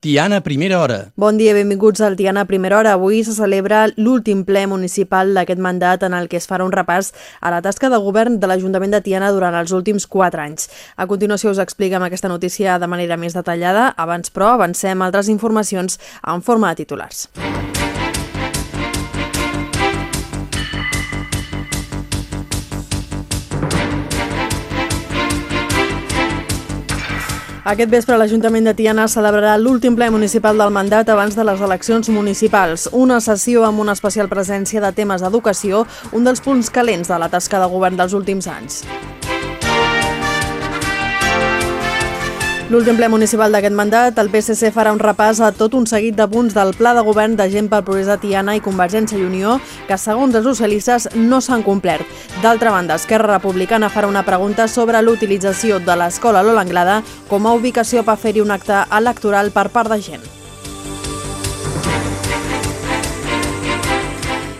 Tiana, primera hora. Bon dia, benvinguts al Tiana Primera Hora. Avui se celebra l'últim ple municipal d'aquest mandat en el que es farà un repàs a la tasca de govern de l'Ajuntament de Tiana durant els últims quatre anys. A continuació us expliquem aquesta notícia de manera més detallada. Abans, però, avancem altres informacions en forma de titulars. Aquest vespre l'Ajuntament de Tiana celebrarà l'últim ple municipal del mandat abans de les eleccions municipals. Una sessió amb una especial presència de temes d'educació, un dels punts calents de la tasca de govern dels últims anys. L'últim ple municipal d'aquest mandat, el PSC farà un repàs a tot un seguit de punts del pla de govern de gent de Tiana i Convergència i Unió que, segons els socialistes, no s'han complert. D'altra banda, Esquerra Republicana farà una pregunta sobre l'utilització de l'escola Lola Anglada com a ubicació per fer-hi un acte electoral per part de gent.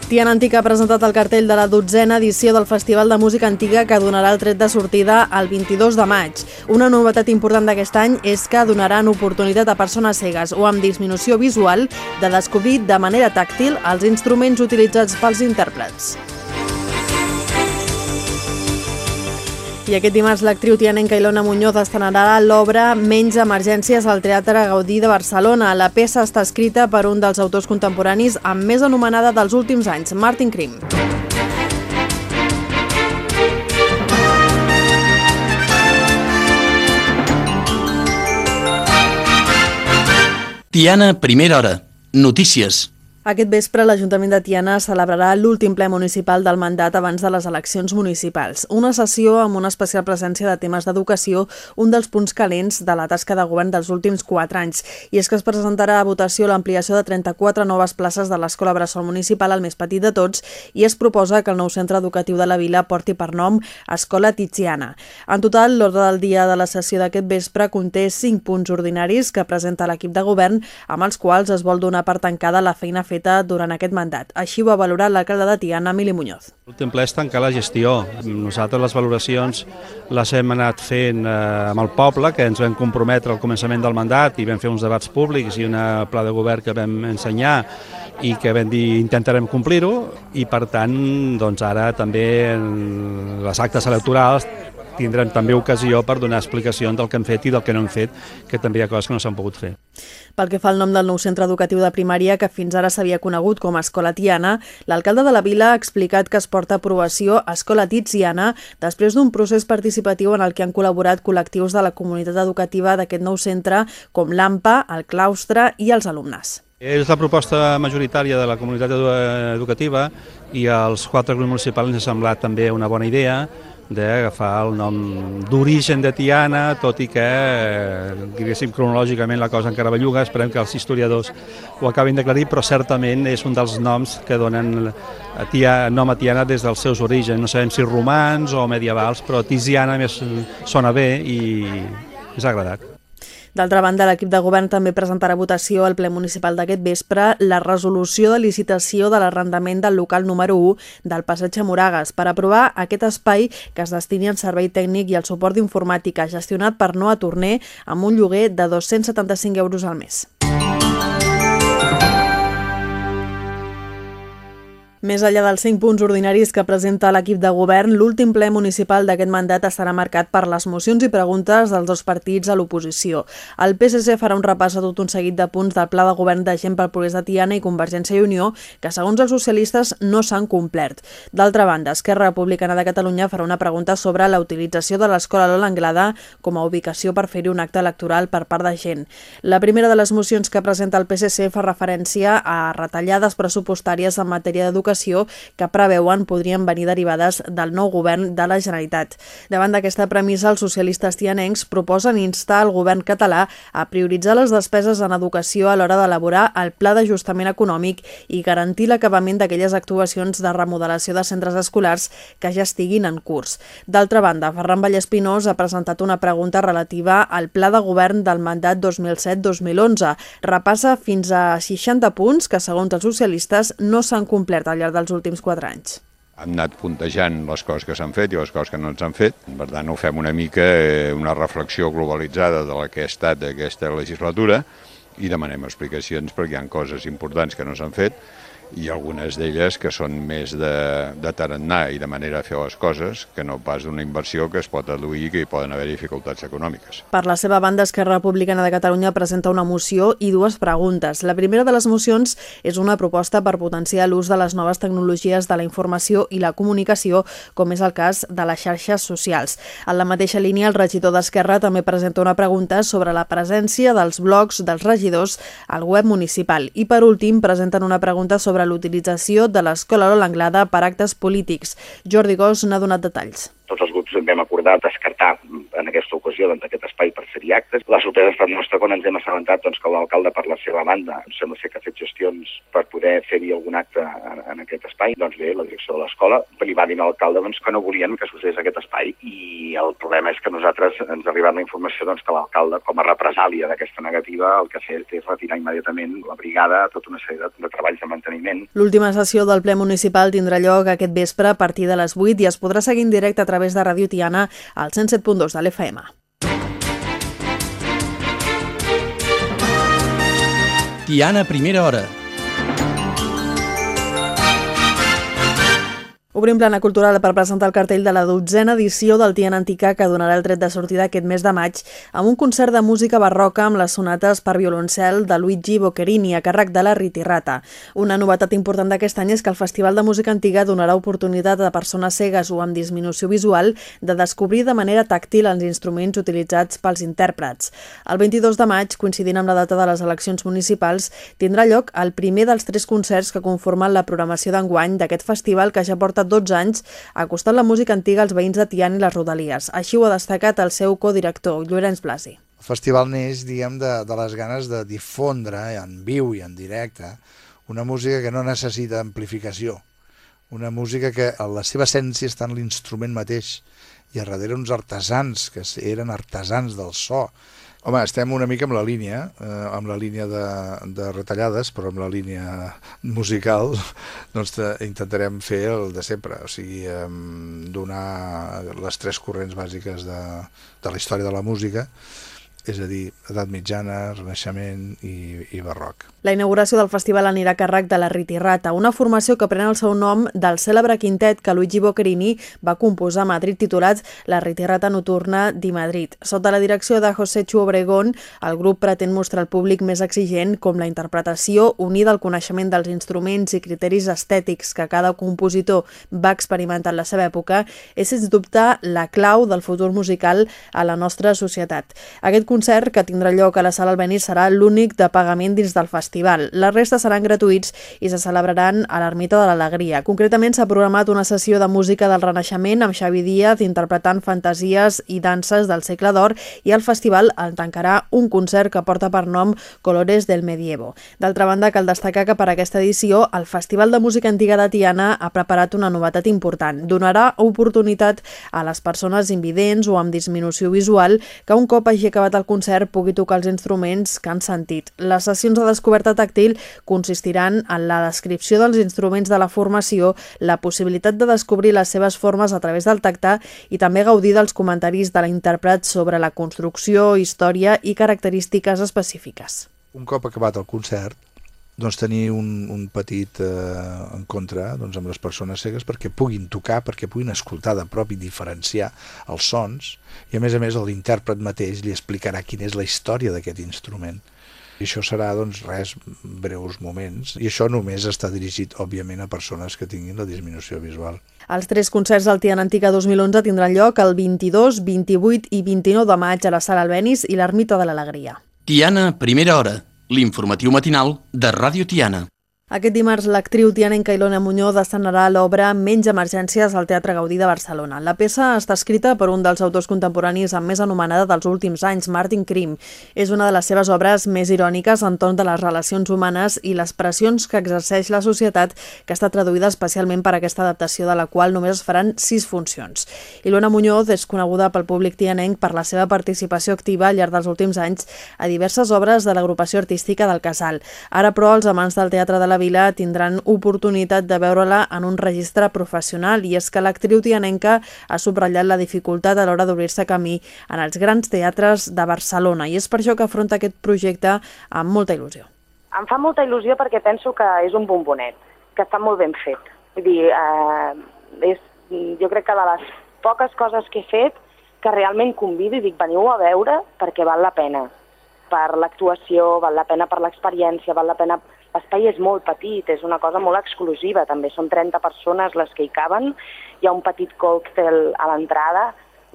Tiana Antic ha presentat el cartell de la dotzena edició del Festival de Música Antiga que donarà el tret de sortida el 22 de maig. Una novetat important d'aquest any és que donaran oportunitat a persones cegues o amb disminució visual de descobrir de manera tàctil els instruments utilitzats pels intèrprets. I aquest dimarts l'actriu tianenca Ilona Muñoz estrenarà l'obra Menys emergències al Teatre Gaudí de Barcelona. La peça està escrita per un dels autors contemporanis amb més anomenada dels últims anys, Martin Krim. Tiana, primera hora. Notícies. Aquest vespre l'Ajuntament de Tiana celebrarà l'últim ple municipal del mandat abans de les eleccions municipals. Una sessió amb una especial presència de temes d'educació, un dels punts calents de la tasca de govern dels últims quatre anys. I és que es presentarà a votació l'ampliació de 34 noves places de l'Escola Bressol Municipal, el més petit de tots, i es proposa que el nou centre educatiu de la vila porti per nom Escola Tiziana. En total, l'ordre del dia de la sessió d'aquest vespre conté 5 punts ordinaris que presenta l'equip de govern, amb els quals es vol donar per tancada la feina feta feta durant aquest mandat. Així ho ha valorat l'alcalde de Tiana, Emili Muñoz. L'últim ple és tancar la gestió. Nosaltres les valoracions les hem anat fent eh, amb el poble, que ens vam comprometre al començament del mandat i vam fer uns debats públics i una pla de govern que vam ensenyar i que vam dir intentarem complir-ho i per tant doncs ara també les actes electorals tindrem també ocasió per donar explicacions del que hem fet i del que no hem fet, que també hi ha coses que no s'han pogut fer. Pel que fa al nom del nou centre educatiu de primària, que fins ara s'havia conegut com a Escola Tiana, l'alcalde de la vila ha explicat que es porta a aprovació a Escola Tiziana després d'un procés participatiu en el que han col·laborat col·lectius de la comunitat educativa d'aquest nou centre, com l'AMPA, el claustre i els alumnes. És la proposta majoritària de la comunitat educativa i als quatre grups municipals ens ha semblat també una bona idea d'agafar el nom d'origen de Tiana, tot i que, diguéssim, cronològicament la cosa encara belluga, esperem que els historiadors ho acabin d'aclarir, però certament és un dels noms que donen a tia, nom a Tiana des dels seus orígens. No sabem si romans o medievals, però Tiziana més sona bé i és agradat. D'altra banda, l'equip de govern també presentarà votació al ple municipal d'aquest vespre la resolució de licitació de l'arrendament del local número 1 del Passeig Moragas per aprovar aquest espai que es destini al servei tècnic i al suport d'informàtica gestionat per Noa Torner amb un lloguer de 275 euros al mes. Més enllà dels cinc punts ordinaris que presenta l'equip de govern, l'últim ple municipal d'aquest mandat estarà marcat per les mocions i preguntes dels dos partits a l'oposició. El PSC farà un repàs a tot un seguit de punts del pla de govern de gent pel progrés de Tiana i Convergència i Unió que, segons els socialistes, no s'han complert. D'altra banda, Esquerra Republicana de Catalunya farà una pregunta sobre la utilització de l'escola Lola Anglada com a ubicació per fer-hi un acte electoral per part de gent. La primera de les mocions que presenta el PSC fa referència a retallades pressupostàries en matèria d'educació d'Educació que preveuen podrien venir derivades del nou govern de la Generalitat. Davant d'aquesta premissa, els socialistes tianencs proposen instar el govern català a prioritzar les despeses en educació a l'hora d'elaborar el pla d'ajustament econòmic i garantir l'acabament d'aquelles actuacions de remodelació de centres escolars que ja estiguin en curs. D'altra banda, Ferran Vallespinós ha presentat una pregunta relativa al pla de govern del mandat 2007-2011. Repassa fins a 60 punts que, segons els socialistes, no s'han complert al llarg dels últims quatre anys? Hem anat puntejant les coses que s'han fet i les coses que no s'han fet. Per tant, ho fem una mica eh, una reflexió globalitzada de la que ha estat aquesta legislatura i demanem explicacions perquè hi ha coses importants que no s'han fet i algunes d'elles que són més de, de tarannà i de manera de fer les coses que no pas d'una inversió que es pot aduir que hi poden haver dificultats econòmiques. Per la seva banda, Esquerra Republicana de Catalunya presenta una moció i dues preguntes. La primera de les mocions és una proposta per potenciar l'ús de les noves tecnologies de la informació i la comunicació, com és el cas de les xarxes socials. En la mateixa línia, el regidor d'Esquerra també presenta una pregunta sobre la presència dels blogs dels regidors al web municipal. I per últim, presenten una pregunta sobre sobre l'utilització de l'escola Lola Anglada per actes polítics. Jordi Gos n'ha donat detalls. Tots els grups vam acordar descartar en aquesta ocasió doncs, aquest espai per fer-hi actes. La sorpresa ha estat nostra quan ens hem assabentat doncs, que l'alcalde per la seva banda em sembla ser que ha fet gestions per poder fer-hi algun acte en, en aquest espai. Doncs bé, la direcció de l'escola li va dir a l'alcalde doncs, que no volien que s'usés aquest espai i el problema és que nosaltres ens ha arribat la informació doncs, que l'alcalde, com a represàlia d'aquesta negativa, el que ha fet és retirar immediatament la brigada tota una sèrie de, de treballs de manteniment. L'última sessió del ple municipal tindrà lloc aquest vespre a partir de les 8 i es podrà seguir en directe a través de Ràdio Tiana al 107.2 de l'FM. Tiana, primera hora. Obrim plana cultural per presentar el cartell de la dotzena edició del Tiana Antica que donarà el tret de sortida aquest mes de maig amb un concert de música barroca amb les sonates per violoncel de Luigi Boccherini a càrrec de la Ritirrata. Una novetat important d'aquest any és que el Festival de Música Antiga donarà oportunitat a persones cegues o amb disminució visual de descobrir de manera tàctil els instruments utilitzats pels intèrprets. El 22 de maig, coincidint amb la data de les eleccions municipals, tindrà lloc el primer dels tres concerts que conformen la programació d'enguany d'aquest festival que ja porta 12 anys acostant la música antiga als veïns de Tiana i les Rodalies. Així ho ha destacat el seu codirector, Llorenç Blasi. El festival neix, diguem, de, de les ganes de difondre en viu i en directe una música que no necessita amplificació, una música que a la seva essència està en l'instrument mateix i a darrere uns artesans que eren artesans del so Home, estem una mica amb la línia, eh, amb la línia de, de retallades, però amb la línia musical doncs intentarem fer el de sempre, o sigui, eh, donar les tres corrents bàsiques de, de la història de la música, és a dir, edat mitjana, renaixement i, i barroc. La inauguració del festival anirà a càrrec de la Ritirrata, una formació que pren el seu nom del cèlebre quintet que Luigi Boccherini va composar a Madrid titulat La Ritirrata Noturna di Madrid. Sota la direcció de José Chu Obregón, el grup pretén mostrar al públic més exigent com la interpretació unida al coneixement dels instruments i criteris estètics que cada compositor va experimentar en la seva època és, sens dubte, la clau del futur musical a la nostra societat. Aquest concert, que tindrà lloc a la Sala Albéniz, serà l'únic de pagament dins del festival. La resta seran gratuïts i se celebraran a l'Ermita de l'Alegria. Concretament s'ha programat una sessió de música del Renaixement amb Xavi Díaz interpretant fantasies i danses del segle d'or i el festival el tancarà un concert que porta per nom Colores del Medievo. D'altra banda, cal destacar que per aquesta edició el Festival de Música Antiga de Tiana ha preparat una novetat important. Donarà oportunitat a les persones invidents o amb disminució visual que un cop hagi acabat el concert pugui tocar els instruments que han sentit. Les sessions de descoberta tàctil consistiran en la descripció dels instruments de la formació, la possibilitat de descobrir les seves formes a través del tacte i també gaudir dels comentaris de l'intèrpret sobre la construcció, història i característiques específiques. Un cop acabat el concert, doncs, tenir un, un petit eh, en contra doncs, amb les persones cegues perquè puguin tocar, perquè puguin escoltar de prop i diferenciar els sons i a més a més l'intèrpret mateix li explicarà quina és la història d'aquest instrument. I això serà, doncs, res, breus moments. I això només està dirigit, òbviament, a persones que tinguin la disminució visual. Els tres concerts del Tiana Antica 2011 tindran lloc el 22, 28 i 29 de maig a la Sala Albenis i l'Ermita de l'Alegria. Tiana, primera hora l'informatiu matinal de Ràdio Tiana. Aquest dimarts, l'actriu tianenca Ilona Muñoz estrenarà l'obra Menys emergències al Teatre Gaudí de Barcelona. La peça està escrita per un dels autors contemporanis amb més anomenada dels últims anys, Martin Krim. És una de les seves obres més iròniques entorn de les relacions humanes i les pressions que exerceix la societat, que està traduïda especialment per aquesta adaptació de la qual només es faran sis funcions. Ilona Muñoz és coneguda pel públic tianenc per la seva participació activa al llarg dels últims anys a diverses obres de l'agrupació artística del Casal. Ara, però, els amants del teatre de la la vila tindran oportunitat de veure-la en un registre professional i és que l'actriu tianenca ha subratllat la dificultat a l'hora d'obrir-se camí en els grans teatres de Barcelona i és per això que afronta aquest projecte amb molta il·lusió. Em fa molta il·lusió perquè penso que és un bombonet, que està molt ben fet. Vull dir, eh, és, jo crec que de les poques coses que he fet que realment convido i dic veniu a veure perquè val la pena per l'actuació, val la pena per l'experiència, val la pena... L'espai és molt petit, és una cosa molt exclusiva també, són 30 persones les que hi caben, hi ha un petit còctel a l'entrada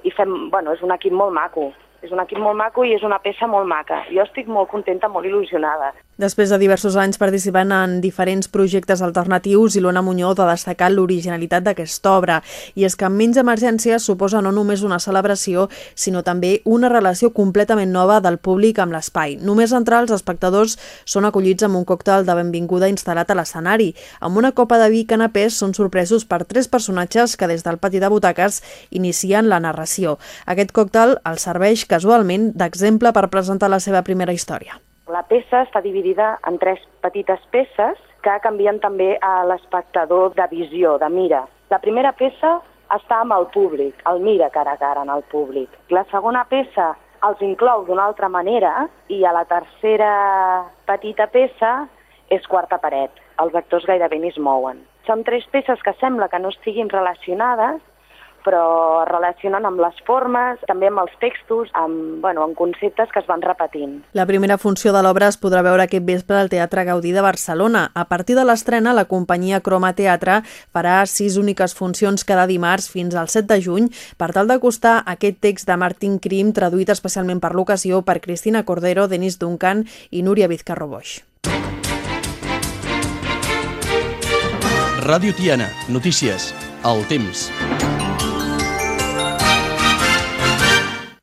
i fem, bueno, és un equip molt maco, és un equip molt maco i és una peça molt maca. Jo estic molt contenta, molt il·lusionada. Després de diversos anys participant en diferents projectes alternatius, Ilona Muñoz ha destacat l'originalitat d'aquesta obra. I és que menys emergència suposa no només una celebració, sinó també una relació completament nova del públic amb l'espai. Només entrar els espectadors són acollits amb un còctel de benvinguda instal·lat a l'escenari. Amb una copa de vi i canapés són sorpresos per tres personatges que des del pati de butaques inicien la narració. Aquest còctel el serveix casualment d'exemple per presentar la seva primera història. La peça està dividida en tres petites peces que canvien també a l'espectador de visió, de mira. La primera peça està amb el públic, el mira cara a cara en el públic. La segona peça els inclou d'una altra manera i a la tercera petita peça és quarta paret. Els actors gairebé ni es mouen. Són tres peces que sembla que no estiguin relacionades, però es relacionen amb les formes, també amb els textos, amb, bueno, amb conceptes que es van repetint. La primera funció de l'obra es podrà veure aquest vespre al Teatre Gaudí de Barcelona. A partir de l'estrena, la companyia Croma Teatre farà sis úniques funcions cada dimarts fins al 7 de juny per tal d'acostar aquest text de Martin Krim traduït especialment per l'ocasió per Cristina Cordero, Denis Duncan i Núria Vizcarro Boix. Ràdio Tiana, notícies, el temps.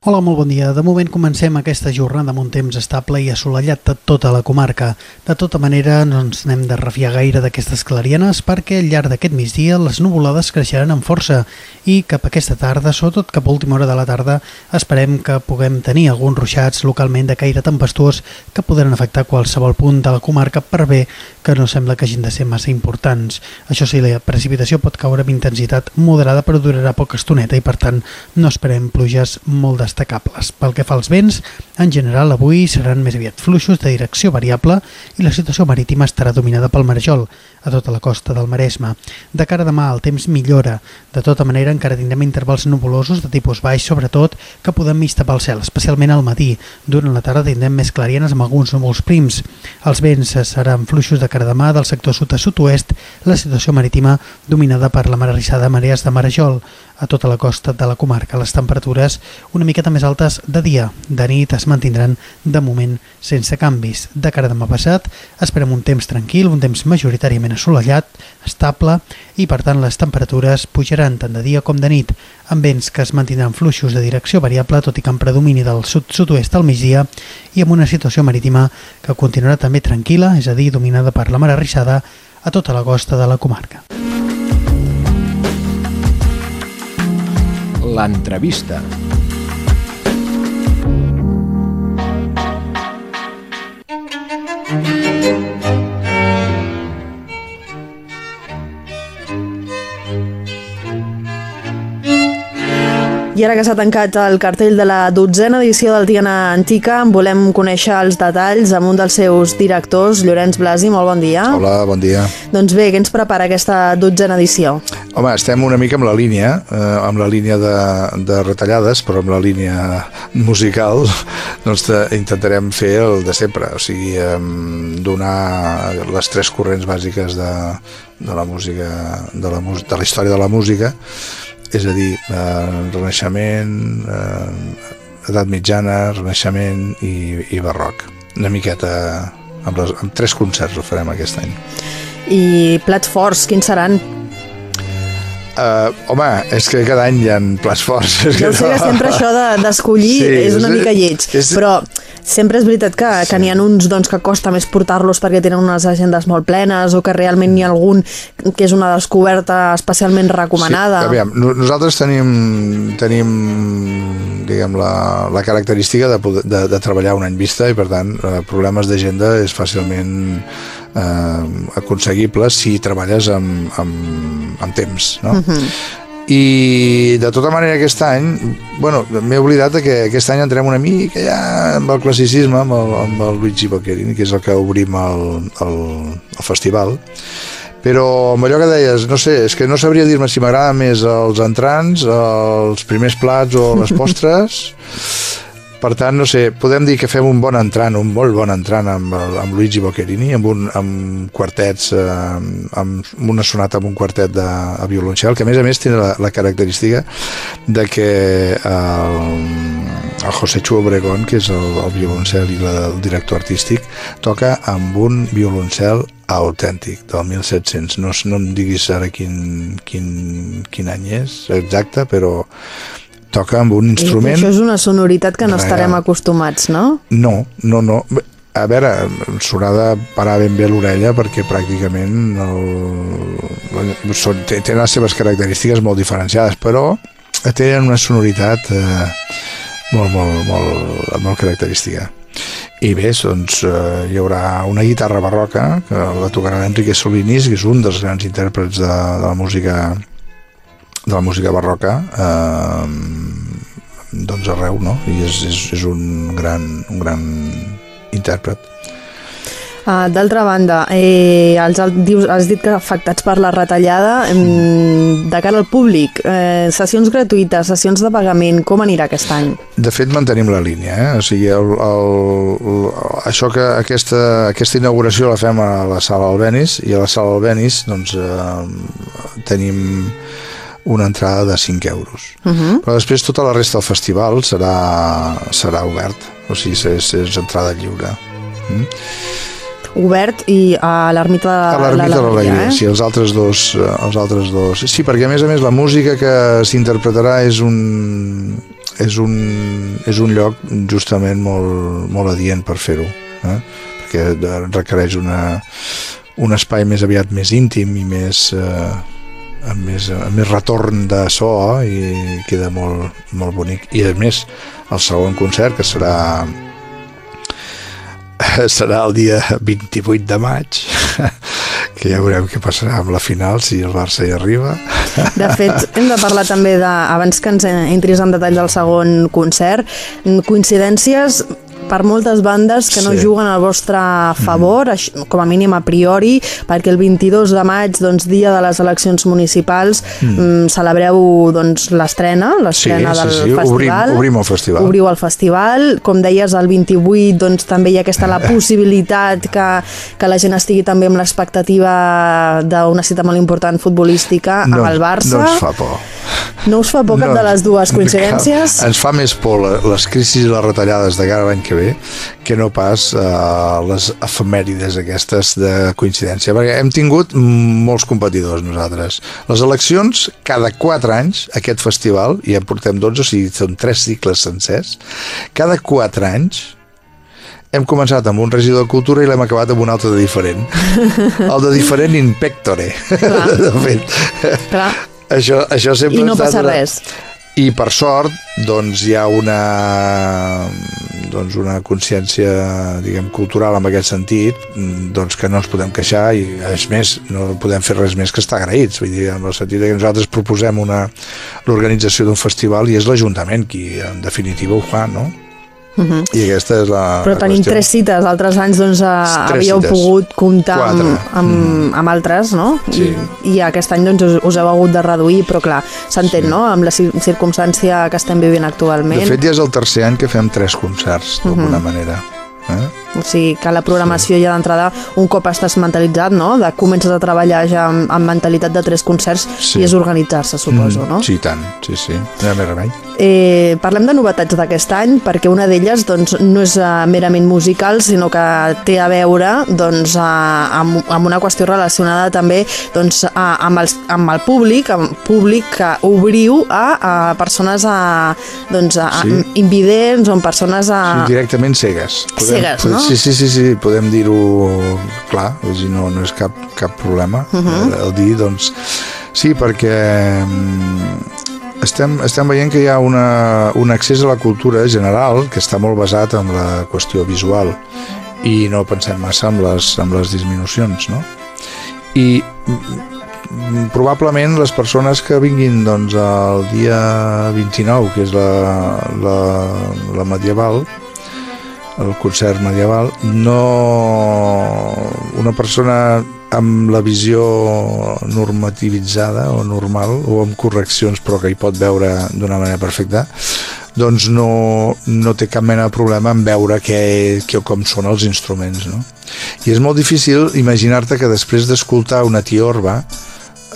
Hola, molt bon dia. De moment comencem aquesta jornada amb un temps estable i assolellat de tota la comarca. De tota manera, no ens anem de refiar gaire d'aquestes clarianes perquè al llarg d'aquest migdia les nuvolades creixeran amb força i cap aquesta tarda, sobretot cap a última hora de la tarda, esperem que puguem tenir alguns ruixats localment de caire tempestuós que podran afectar qualsevol punt de la comarca per bé que no sembla que hagin de ser massa importants. Això sí, la precipitació pot caure amb intensitat moderada però durarà poca estoneta i per tant no esperem pluges molt destacables. Pel que fa als vents, en general avui seran més aviat fluixos de direcció variable i la situació marítima estarà dominada pel marejol a tota la costa del Maresme. De cara a demà el temps millora. De tota manera encara tindrem intervals nuvolosos de tipus baix, sobretot que podem mig tapar el cel, especialment al matí. Durant la tarda tindrem més clarienes amb alguns núvols prims. Els vents seran fluixos de cara a demà del sector sud a sud-oest, la situació marítima dominada per la mar arrissada marees de marejol a tota la costa de la comarca. Les temperatures una miqueta més altes de dia. De nit es mantindran de moment sense canvis. De cara demà passat esperem un temps tranquil, un temps majoritàriament assolellat, estable i per tant les temperatures pujaran tant de dia com de nit amb vents que es mantindran fluixos de direcció variable tot i que en predomini del sud-sud-oest al migdia i amb una situació marítima que continuarà també tranquil·la, és a dir, dominada per la mar arrissada a tota la costa de la comarca. L'entrevista. Thank you. I ara que s'ha tancat el cartell de la dotzena edició del Tiana Antica, en volem conèixer els detalls amb un dels seus directors, Llorenç Blasi. Molt bon dia. Hola, bon dia. Doncs bé, què ens prepara aquesta dotzena edició? Home, estem una mica amb la línia, eh, amb la línia de, de retallades, però amb la línia musical, doncs te, intentarem fer el de sempre, o sigui, eh, donar les tres corrents bàsiques de, de la música, de la, de la història de la música, és a dir, eh, Renaixement, eh, edat mitjana, Renaixement i, i barroc. Una miqueta amb, les, amb tres concerts ho farem aquest any. I plats forts, quins seran? Uh, home, és que cada any hi ha plats forts. És Jo que sé que sempre això d'escollir de, sí, és una mica lleig, és... però Sempre és veritat que, sí. que n'hi ha uns doncs, que costa més portar-los perquè tenen unes agendes molt plenes o que realment n'hi ha algun que és una descoberta especialment recomanada. Sí, aviam, nosaltres tenim, tenim diguem, la, la característica de, poder, de, de treballar un any vista i per tant eh, problemes d'agenda és fàcilment eh, aconseguible si treballes amb, amb, amb temps no? Uh -huh i de tota manera aquest any bueno, m'he oblidat que aquest any entrem una mica ja amb el classicisme amb el, amb el Luigi Boccherini que és el que obrim el, el, el festival. Però amb allò que deies, no sé, és que no sabria dir-me si m'agrada més els entrants, els primers plats o les postres per tant, no sé, podem dir que fem un bon entrant, un molt bon entrant amb, el, amb Luigi Boccherini, amb, un, amb quartets, eh, amb una sonata amb un quartet de a violoncel, que a més a més té la, la característica de que el, el José Chu Obregón, que és el, el violoncel i la, el director artístic, toca amb un violoncel autèntic, del 1700. No, no em diguis ara quin, quin, quin any és exacte, però toca amb un instrument... I això és una sonoritat que no real. estarem acostumats, no? No, no, no. A veure, s'haurà de parar ben bé l'orella perquè pràcticament el, són, tenen les seves característiques molt diferenciades, però tenen una sonoritat eh, molt, molt, molt, molt característica. I bé, doncs eh, hi haurà una guitarra barroca que la tocarà l'Enrique Solinis, que és un dels grans intèrprets de, de la música de la música barroca eh, doncs arreu, no? I és, és, és un, gran, un gran intèrpret. Uh, D'altra banda, eh, els, dius, has dit que afectats per la retallada, eh, de cara al públic, eh, sessions gratuïtes, sessions de pagament, com anirà aquest any? De fet, mantenim la línia. Eh? O sigui, el, el, el, això que aquesta, aquesta inauguració la fem a la sala Albenis, i a la sala Albenis doncs, eh, tenim una entrada de 5 euros. Uh -huh. Però després tota la resta del festival serà, serà obert, o sigui, és, és entrada lliure. Mm? obert i a l'ermita de, a l'ermita de l'Alegria, eh? sí, els altres dos eh, els altres dos. Sí, perquè a més a més la música que s'interpretarà és un és un, és un lloc justament molt, molt adient per fer-ho eh? perquè requereix una, un espai més aviat més íntim i més eh, amb més, amb més retorn de so i queda molt, molt bonic. I a més el segon concert que serà serà el dia 28 de maig que ja veurem què passarà amb la final si el Barça hi arriba. De fet, hem de parlar també de, abans que ens entris en detall del segon concert, coincidències per moltes bandes que no sí. juguen al vostre favor, mm. com a mínim a priori, perquè el 22 de maig, doncs, dia de les eleccions municipals, mm. mm celebreu doncs, l'estrena, l'estrena sí, del sí, sí. festival. Obrim, obrim el festival. Obriu el festival. Com deies, el 28 doncs, també hi ha aquesta la possibilitat que, que la gent estigui també amb l'expectativa d'una cita molt important futbolística no, amb el Barça. No ens fa por. No us fa por cap no, de les dues coincidències? Ens fa més por les crisis i les retallades de cada any que ve que no pas uh, les efemèrides aquestes de coincidència, perquè hem tingut molts competidors nosaltres. Les eleccions, cada 4 anys, aquest festival, i en portem 12, o sigui, són 3 cicles sencers, cada 4 anys hem començat amb un regidor de cultura i l'hem acabat amb un altre de diferent. El de diferent in pectore, de fet. Clar. Això, això sempre I no passa una... I per sort, doncs hi ha una doncs una consciència diguem, cultural en aquest sentit doncs que no ens podem queixar i és més, no podem fer res més que estar agraïts vull dir, en el sentit que nosaltres proposem una l'organització d'un festival i és l'Ajuntament qui en definitiva ho fa no? Uh -huh. I aquesta és la Però tenim qüestió. tres cites, altres anys doncs, havíeu cites. pogut comptar amb, amb, mm. amb altres, no? Sí. I, I aquest any doncs, us, us heu hagut de reduir, però clar, s'entén, sí. no?, amb la circumstància que estem vivint actualment. De fet, ja és el tercer any que fem tres concerts, d'alguna uh -huh. manera. Eh? O sigui, que la programació sí. ja d'entrada, un cop estàs mentalitzat, no?, de comences a treballar ja amb, amb mentalitat de tres concerts sí. i és organitzar-se, suposo, mm, no? Sí, tant, sí, sí, no hi ha més remei. eh, parlem de novetats d'aquest any, perquè una d'elles doncs, no és uh, merament musical, sinó que té a veure doncs, uh, amb, amb una qüestió relacionada també doncs, uh, amb, els, amb el públic, amb públic que obriu a, a persones a, doncs, a, sí. invidents o persones a... Sí, directament cegues. Podem, cegues, no? Sí, sí, sí, sí podem dir-ho clar, és dir, no, no és cap, cap problema uh -huh. el, el dir, doncs Sí, perquè mm, estem, estem veient que hi ha una, un accés a la cultura general que està molt basat en la qüestió visual i no pensem massa en les, en les disminucions, no? I mm, probablement les persones que vinguin doncs, el dia 29, que és la, la, la medieval, el concert medieval, no... una persona amb la visió normativitzada o normal o amb correccions però que hi pot veure d'una manera perfecta doncs no, no té cap mena de problema en veure què, què, com són els instruments no? i és molt difícil imaginar-te que després d'escoltar una tiorba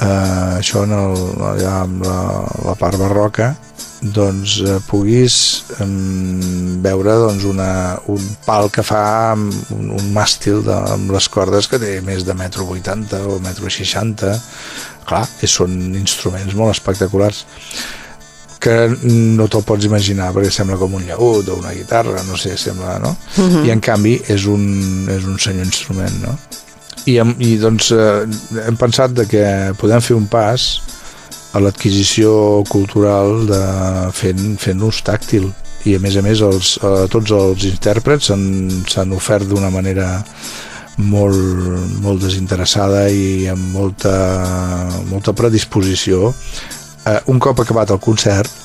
eh, això en el, allà amb la, la part barroca doncs eh, puguis eh, veure doncs, una, un pal que fa un, un màstil de, amb les cordes que té més de metro 80 o metro 60 clar, són instruments molt espectaculars que no te'l pots imaginar perquè sembla com un llagut o una guitarra, no sé, sembla, no? Uh mhm. -huh. I en canvi és un, és un senyor instrument, no? I, i doncs eh, hem pensat de que podem fer un pas a l'adquisició cultural de fent, fent ús tàctil. I a més a més els, a tots els intèrprets s'han ofert d'una manera molt, molt desinteressada i amb molta, molta predisposició. Eh, un cop acabat el concert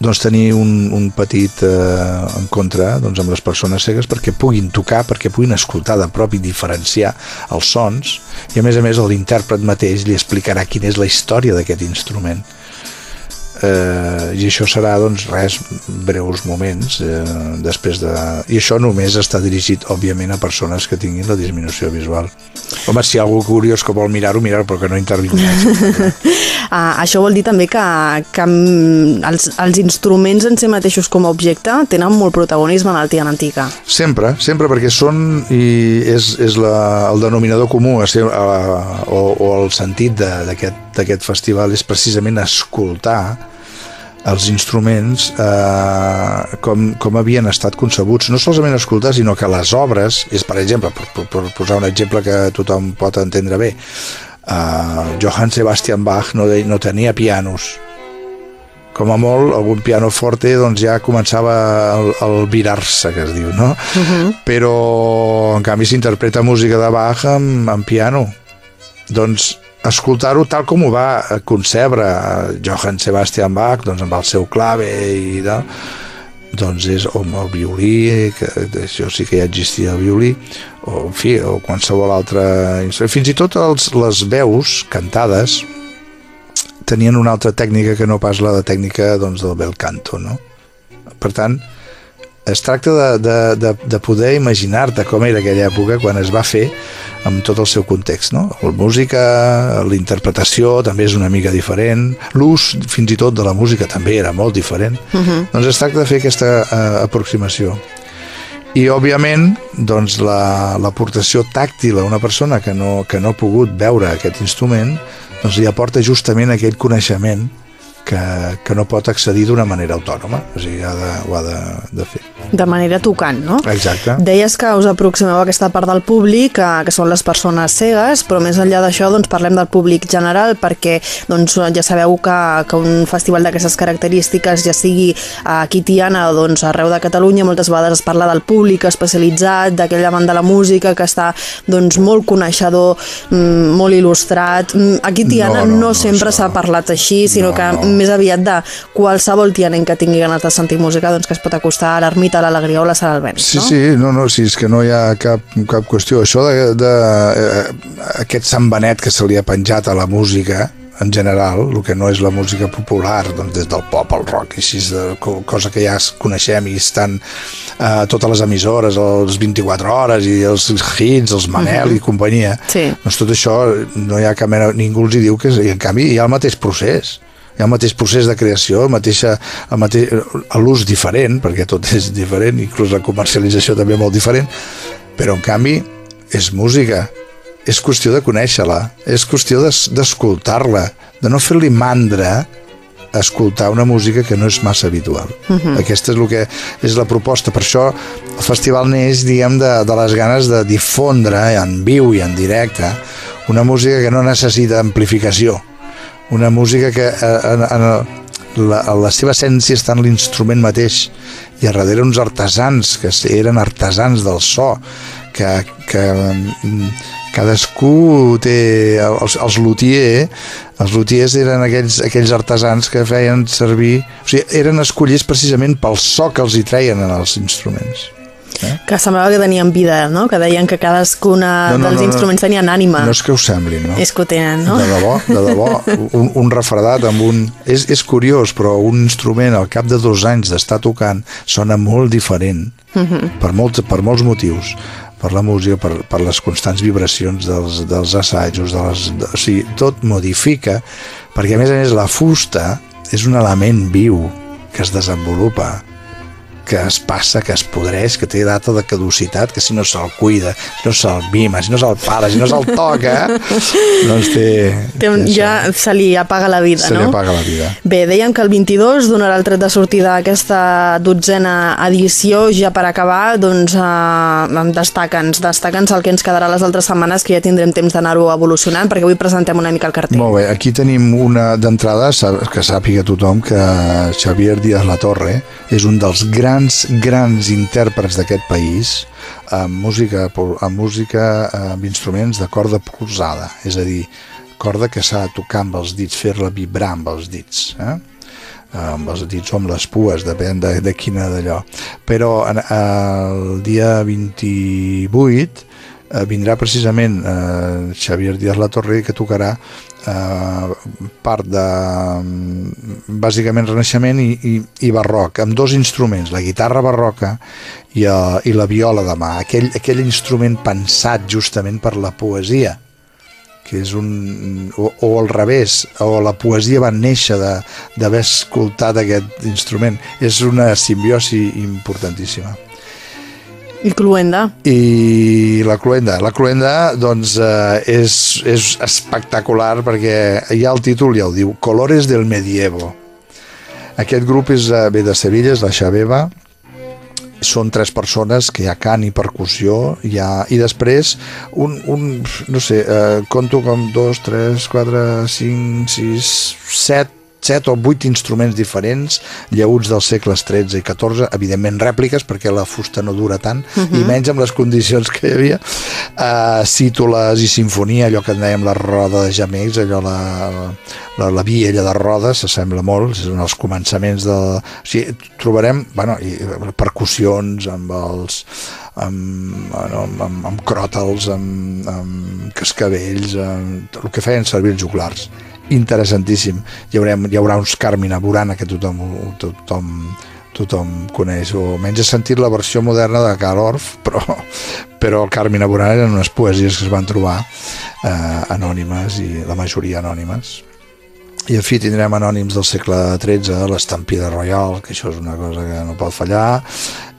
doncs, tenir un, un petit eh, en contra doncs, amb les persones cegues perquè puguin tocar, perquè puguin escoltar de prop i diferenciar els sons i a més a més l'intèrpret mateix li explicarà quina és la història d'aquest instrument eh, i això serà doncs res, breus moments eh, després de... i això només està dirigit òbviament a persones que tinguin la disminució visual. Home, si hi ha algú curiós que vol mirar-ho, mirar-ho però que no intervingui. Ah, això vol dir també que, que els, els instruments en si mateixos com a objecte tenen molt protagonisme en el Tiana Antica sempre, sempre perquè són i és, és la, el denominador comú a ser, a, o, o el sentit d'aquest festival és precisament escoltar els instruments eh, com, com havien estat concebuts, no solament escoltar, sinó que les obres, és per exemple, per, per, per posar un exemple que tothom pot entendre bé, eh, Johann Sebastian Bach no, de, no tenia pianos, com a molt, algun piano forte doncs ja començava el, el virar-se, que es diu, no? Uh -huh. Però, en canvi, s'interpreta música de Bach amb, amb piano. Doncs escoltar-ho tal com ho va concebre Johann Sebastian Bach doncs amb el seu clave i de, doncs és o amb el violí que això sí que ja existia el violí o en fi, o qualsevol altre fins i tot els, les veus cantades tenien una altra tècnica que no pas la de tècnica doncs, del bel canto no? per tant es tracta de, de, de, de poder imaginar-te com era aquella època quan es va fer amb tot el seu context. No? La música, la interpretació també és una mica diferent, l'ús fins i tot de la música també era molt diferent. Uh mhm. -huh. Doncs es tracta de fer aquesta uh, aproximació. I, òbviament, doncs, l'aportació la, tàctil a una persona que no, que no ha pogut veure aquest instrument doncs li aporta justament aquell coneixement que, que no pot accedir d'una manera autònoma, o sigui, ha de, ho ha de, de fer. De manera tocant, no? Exacte. Deies que us aproximeu a aquesta part del públic, que, que són les persones cegues, però més enllà d'això doncs, parlem del públic general, perquè doncs, ja sabeu que, que un festival d'aquestes característiques, ja sigui aquí Tiana o doncs, arreu de Catalunya, moltes vegades es parla del públic especialitzat, d'aquell amant de la música que està doncs, molt coneixedor, mm, molt il·lustrat. Mm, aquí Tiana no, no, no sempre s'ha parlat així, sinó no, que no més aviat de qualsevol tianenc que tingui ganes de sentir música doncs que es pot acostar a l'ermita, a l'alegria o la sala del vent, sí, no? Sí, no, no, sí, és que no hi ha cap, cap qüestió. Això de, de eh, aquest Sant Benet que se li ha penjat a la música, en general, el que no és la música popular, doncs des del pop al rock, així, de, cosa que ja coneixem i estan a eh, totes les emissores, els 24 hores i els hits, els Manel uh -huh. i companyia. Sí. Doncs tot això no hi ha cap mena, ningú els hi diu que és, i en canvi hi ha el mateix procés hi ha el mateix procés de creació, el mateix, el mateix, l'ús diferent, perquè tot és diferent, inclús la comercialització també molt diferent, però en canvi és música, és qüestió de conèixer-la, és qüestió d'escoltar-la, de no fer-li mandra escoltar una música que no és massa habitual. Uh -huh. Aquesta és el que és la proposta. Per això el festival neix, diguem, de, de les ganes de difondre en viu i en directe una música que no necessita amplificació, una música que eh, en, en la, la seva essència està en l'instrument mateix i a darrere uns artesans que eren artesans del so que, que mm, cadascú té els, els luthier els luthiers eren aquells, aquells artesans que feien servir o sigui, eren escollits precisament pel so que els hi treien en els instruments eh? que semblava que tenien vida, no? Que deien que cadascuna no, no, dels no, no, instruments tenien ànima. No és que ho semblin, no? És que ho tenen, no? De debò, de debò, un, un refredat amb un... És, és curiós, però un instrument al cap de dos anys d'estar tocant sona molt diferent, uh mhm. -huh. per, molts, per molts motius per la música, per, per les constants vibracions dels, dels assajos, de les, de, o sigui, tot modifica, perquè a més a més la fusta és un element viu que es desenvolupa que es passa, que es podreix, que té data de caducitat, que si no se'l cuida, si no se'l mima, si no se'l para, si no se'l toca, doncs té... té un, ja se li apaga la vida, se no? Se li apaga la vida. Bé, dèiem que el 22 donarà el tret de sortida d'aquesta dotzena edició, ja per acabar, doncs eh, destaca'ns, destaca'ns el que ens quedarà les altres setmanes, que ja tindrem temps d'anar-ho evolucionant, perquè avui presentem una mica el cartell. Molt bé, aquí tenim una d'entrada, que sàpiga tothom que Xavier Díaz La Torre és un dels grans, grans intèrprets d'aquest país amb música, amb música amb instruments de corda polsada, és a dir, corda que s'ha de tocar amb els dits, fer-la vibrar amb els dits, eh? amb els dits o amb les pues, depèn de, de quina d'allò. Però en, el dia 28 eh, vindrà precisament eh, Xavier Díaz La Torre que tocarà eh, part de bàsicament renaixement i, i, i barroc, amb dos instruments, la guitarra barroca i, uh, i la viola de mà, aquell, aquell instrument pensat justament per la poesia que és un... o, o al revés, o la poesia va néixer d'haver escoltat aquest instrument. És una simbiosi importantíssima. I Cluenda. I la Cluenda. La Cluenda, doncs, eh, és, és espectacular perquè ja el títol ja ho diu, Colores del Medievo. Aquest grup és, eh, ve de Sevilla, és la Xaveva, són tres persones que hi ha cant i percussió hi ha, i després un, un no sé, eh, conto com dos, tres, quatre, cinc, sis, set set o vuit instruments diferents, lleuts dels segles XIII i XIV, evidentment rèpliques, perquè la fusta no dura tant, uh -huh. i mhm. menys amb les condicions que hi havia, uh, cítoles i sinfonia, allò que en dèiem la roda de Jamecs, allò la, la, la viella de rodes, s'assembla molt, són els començaments de... O sigui, trobarem, bueno, i, percussions amb els amb, bueno, amb, amb, amb cròtals, amb, amb cascavells, amb, el que feien servir els juglars interessantíssim. Hi, haurem, hi haurà uns Carmina Burana que tothom, tothom, tothom coneix, o menys ha sentit la versió moderna de Karl Orff, però, però el Carmina Burana eren unes poesies que es van trobar eh, anònimes, i la majoria anònimes. I en fi, tindrem anònims del segle XIII, l'Estampida Royal, que això és una cosa que no pot fallar,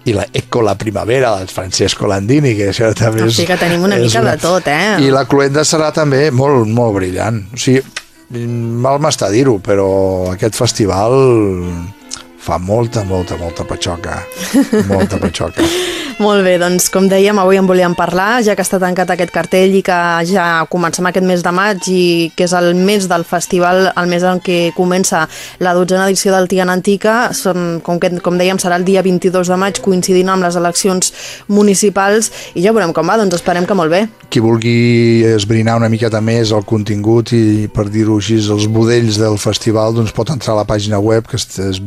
i la Eco la Primavera, del Francesco Landini, que això també és... O sigui que tenim una mica una... de tot, eh? I la Cluenda serà també molt, molt brillant. O sigui, mal m'està dir-ho, però aquest festival fa molta, molta, molta patxoca. Molta patxoca. Molt bé, doncs com dèiem, avui en volíem parlar, ja que està tancat aquest cartell i que ja comencem aquest mes de maig i que és el mes del festival, el mes en què comença la dotzena edició del Tiana Antica, són, com, que, com dèiem, serà el dia 22 de maig, coincidint amb les eleccions municipals, i ja veurem com va, doncs esperem que molt bé. Qui vulgui esbrinar una miqueta més el contingut i, per dir-ho així, els budells del festival, doncs pot entrar a la pàgina web, que és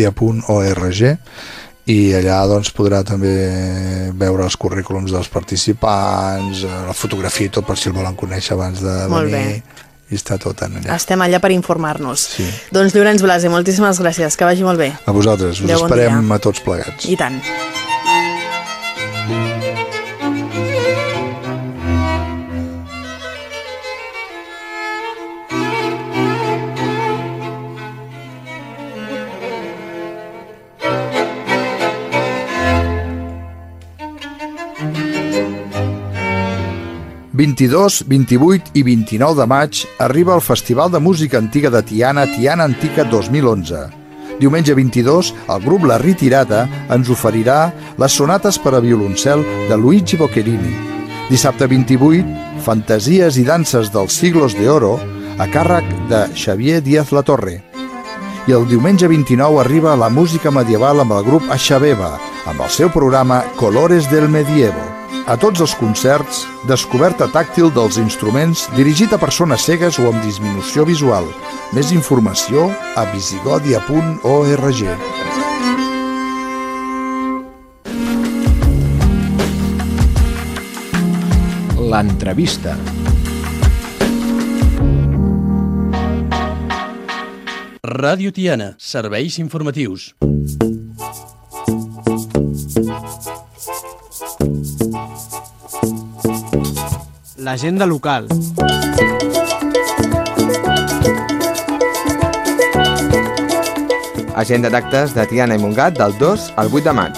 visigodia.org, i allà doncs, podrà també veure els currículums dels participants, eh, la fotografia i tot per si el volen conèixer abans de Molt venir. Bé. I està tot en allà. Estem allà per informar-nos. Sí. Doncs Llorenç Blasi, moltíssimes gràcies, que vagi molt bé. A vosaltres, us Adeu, esperem bon a tots plegats. I tant. 22, 28 i 29 de maig arriba el Festival de Música Antiga de Tiana, Tiana Antica 2011. Diumenge 22, el grup La Ritirata ens oferirà les sonates per a violoncel de Luigi Boccherini. Dissabte 28, Fantasies i danses dels siglos de oro a càrrec de Xavier Díaz La Torre. I el diumenge 29 arriba la música medieval amb el grup Aixabeba, amb el seu programa Colores del Medievo. A tots els concerts, descoberta tàctil dels instruments dirigit a persones cegues o amb disminució visual. Més informació a visigodia.org. L'entrevista. Ràdio Tiana, serveis informatius. L'agenda local. Agenda d'actes de Tiana i Montgat del 2 al 8 de maig.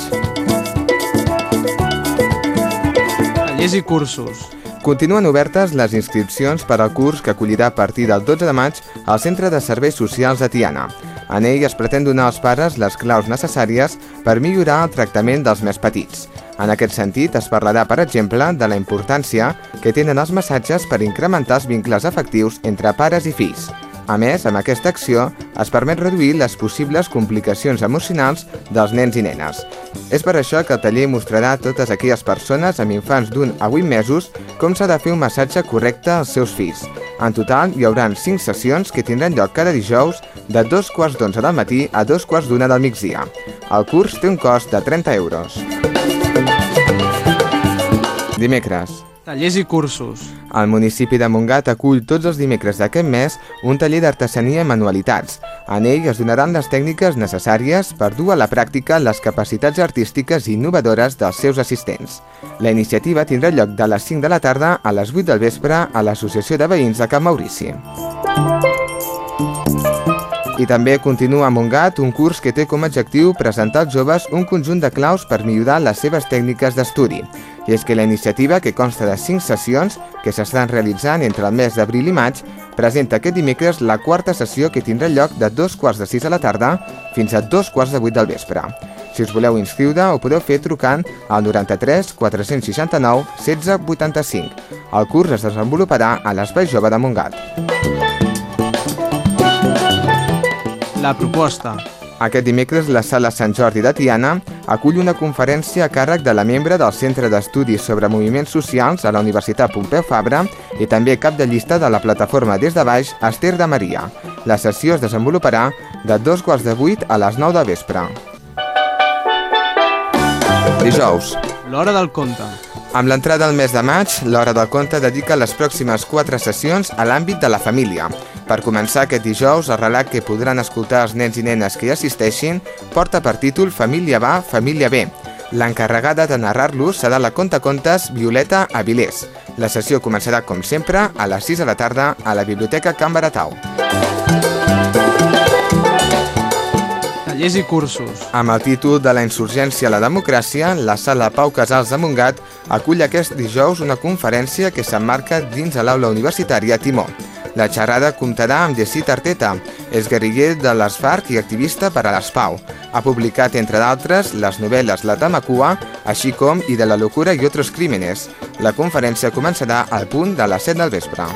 Tallers i cursos. Continuen obertes les inscripcions per al curs que acollirà a partir del 12 de maig al Centre de Serveis Socials de Tiana. En ell es pretén donar als pares les claus necessàries per millorar el tractament dels més petits. En aquest sentit, es parlarà, per exemple, de la importància que tenen els massatges per incrementar els vincles afectius entre pares i fills. A més, amb aquesta acció es permet reduir les possibles complicacions emocionals dels nens i nenes. És per això que el taller mostrarà a totes aquelles persones amb infants d'un a 8 mesos com s'ha de fer un massatge correcte als seus fills. En total, hi haurà 5 sessions que tindran lloc cada dijous de dos quarts d'onze del matí a dos quarts d'una del migdia. El curs té un cost de 30 euros. Dimecres. Tallers i cursos. El municipi de Montgat acull tots els dimecres d'aquest mes un taller d'artesania i manualitats. En ell es donaran les tècniques necessàries per dur a la pràctica les capacitats artístiques i innovadores dels seus assistents. La iniciativa tindrà lloc de les 5 de la tarda a les 8 del vespre a l'Associació de Veïns de Camp Maurici. I també continua a Montgat un curs que té com a objectiu presentar als joves un conjunt de claus per millorar les seves tècniques d'estudi. I és que la iniciativa, que consta de 5 sessions que s'estan realitzant entre el mes d'abril i maig, presenta aquest dimecres la quarta sessió que tindrà lloc de dos quarts de 6 a la tarda fins a dos quarts de 8 del vespre. Si us voleu inscriure, ho podeu fer trucant al 93 469 16 85. El curs es desenvoluparà a l'Espai Jove de Montgat. La proposta. Aquest dimecres la Sala Sant Jordi de Tiana acull una conferència a càrrec de la membre del Centre d'Estudis sobre Moviments Socials a la Universitat Pompeu Fabra i també cap de llista de la plataforma Des de Baix, Esther de Maria. La sessió es desenvoluparà de dos quarts de vuit a les 9 de vespre. Dijous. L'hora del conte. Amb l'entrada del mes de maig, l'Hora del Conte dedica les pròximes quatre sessions a l'àmbit de la família. Per començar aquest dijous, el relat que podran escoltar els nens i nenes que hi assisteixin porta per títol Família va, família bé. L'encarregada de narrar-los serà la contacontes Violeta Avilés. La sessió començarà, com sempre, a les 6 de la tarda a la Biblioteca Can Baratau. Tallers i cursos. Amb el títol de la insurgència a la democràcia, la Sala Pau Casals de Montgat acull aquest dijous una conferència que s'emmarca dins de l'aula universitària Timó. La xerrada comptarà amb Jessit Arteta, és guerriller de les FARC i activista per a l'Espau. Ha publicat, entre d'altres, les novel·les La Tamacua, així com I de la locura i otros crímenes. La conferència començarà al punt de les 7 del vespre.